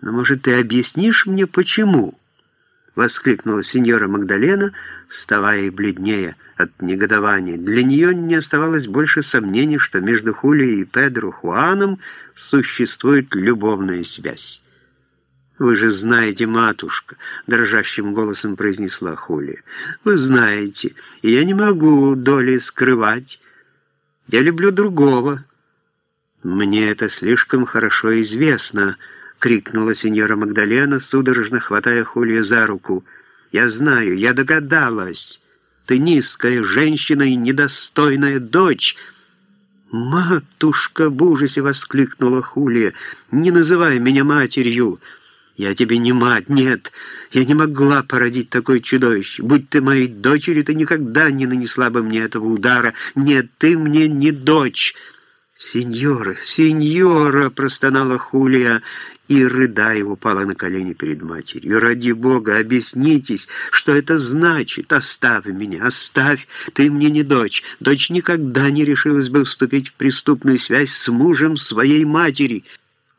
Но, может, ты объяснишь мне, почему?» — воскликнула сеньора Магдалена, вставая и бледнее от негодования. Для нее не оставалось больше сомнений, что между Хулией и Педро Хуаном существует любовная связь. «Вы же знаете, матушка», — дрожащим голосом произнесла Хулия. «Вы знаете, и я не могу доли скрывать. Я люблю другого». «Мне это слишком хорошо известно», — крикнула сеньора Магдалена, судорожно хватая Хулию за руку. «Я знаю, я догадалась. Ты низкая женщина и недостойная дочь». «Матушка!» — в ужасе воскликнула Хулия. «Не называй меня матерью!» Я тебе не мать, нет. Я не могла породить такое чудовище. Будь ты моей дочерью, ты никогда не нанесла бы мне этого удара. Нет, ты мне не дочь. Сеньора, сеньора, простонала Хулия и, рыдая, упала на колени перед матерью. «Ради Бога, объяснитесь, что это значит. Оставь меня, оставь. Ты мне не дочь. Дочь никогда не решилась бы вступить в преступную связь с мужем своей матери».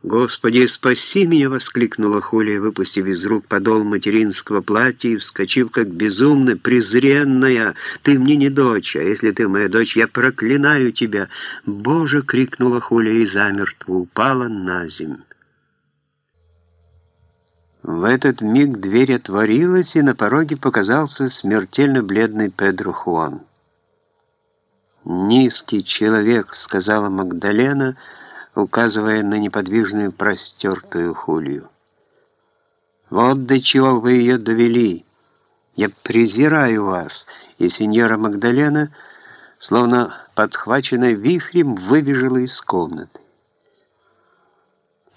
«Господи, спаси меня!» — воскликнула Хулия, выпустив из рук подол материнского платья и вскочив как безумно, презренная. «Ты мне не дочь, а если ты моя дочь, я проклинаю тебя!» «Боже!» — крикнула Хулия и замертво упала на земь. В этот миг дверь отворилась, и на пороге показался смертельно бледный Педро Хуан. «Низкий человек», — сказала Магдалена, — указывая на неподвижную простертую хулью. «Вот до чего вы ее довели! Я презираю вас!» И сеньора Магдалена, словно подхваченная вихрем, выбежала из комнаты.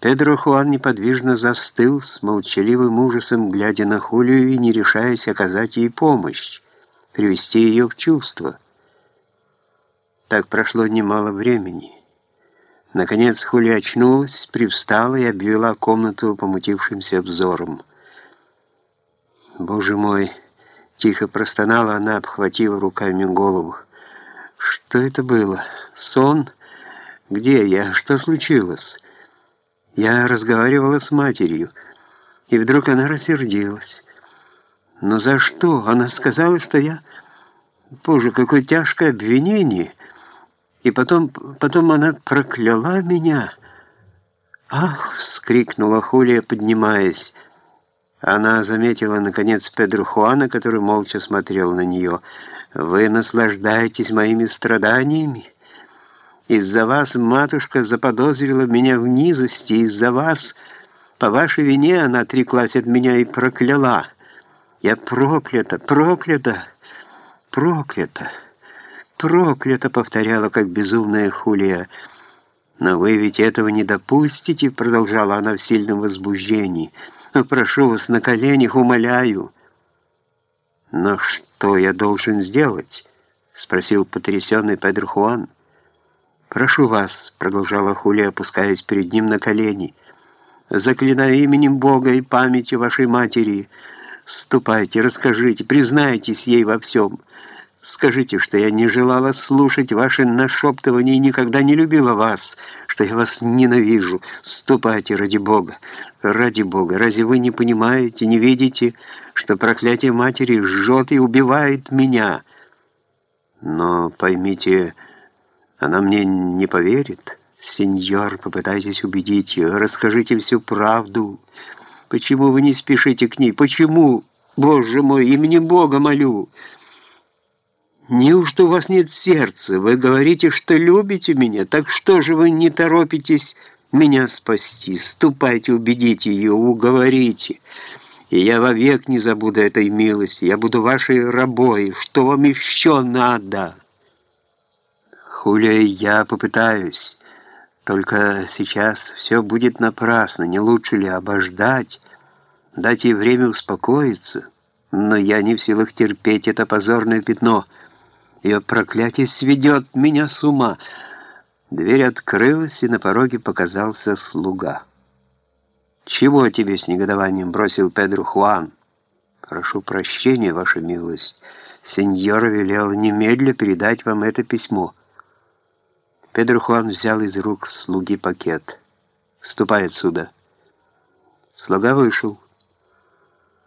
Педро Хуан неподвижно застыл с молчаливым ужасом, глядя на Хулию и не решаясь оказать ей помощь, привести ее в чувство. Так прошло немало времени. Наконец Хули очнулась, привстала и обвела комнату помутившимся взором. «Боже мой!» — тихо простонала она, обхватив руками голову. «Что это было? Сон? Где я? Что случилось?» Я разговаривала с матерью, и вдруг она рассердилась. «Но за что? Она сказала, что я...» «Боже, какое тяжкое обвинение!» И потом, потом она прокляла меня. «Ах!» — вскрикнула Хулия, поднимаясь. Она заметила, наконец, Педро Хуана, который молча смотрел на нее. «Вы наслаждаетесь моими страданиями? Из-за вас матушка заподозрила меня в низости, из-за вас, по вашей вине, она отреклась от меня и прокляла. Я проклята, проклята, проклята!» проклято!» — повторяла, как безумная Хулия. «Но вы ведь этого не допустите!» — продолжала она в сильном возбуждении. «Но прошу вас на коленях, умоляю!» «Но что я должен сделать?» — спросил потрясенный Педро Хуан. «Прошу вас», — продолжала Хулия, опускаясь перед ним на колени, «заклинаю именем Бога и памятью вашей матери, ступайте, расскажите, признайтесь ей во всем». Скажите, что я не желала слушать ваши нашептывания и никогда не любила вас, что я вас ненавижу. Ступайте ради Бога. Ради Бога, разве вы не понимаете, не видите, что проклятие матери жжет и убивает меня? Но поймите, она мне не поверит. Сеньор, попытайтесь убедить ее, расскажите всю правду. Почему вы не спешите к ней? Почему? Боже мой, именем Бога молю!» Неужто у вас нет сердца? Вы говорите, что любите меня. Так что же вы не торопитесь меня спасти? Ступайте, убедите ее, уговорите. И я вовек не забуду этой милости. Я буду вашей рабой. Что вам еще надо? Хуля, я попытаюсь. Только сейчас все будет напрасно. Не лучше ли обождать, дать ей время успокоиться? Но я не в силах терпеть это позорное пятно — ее проклятие сведет меня с ума. Дверь открылась, и на пороге показался слуга. «Чего тебе с негодованием?» — бросил Педро Хуан. «Прошу прощения, ваша милость. Сеньора велела немедля передать вам это письмо». Педро Хуан взял из рук слуги пакет. «Ступай отсюда». Слуга вышел.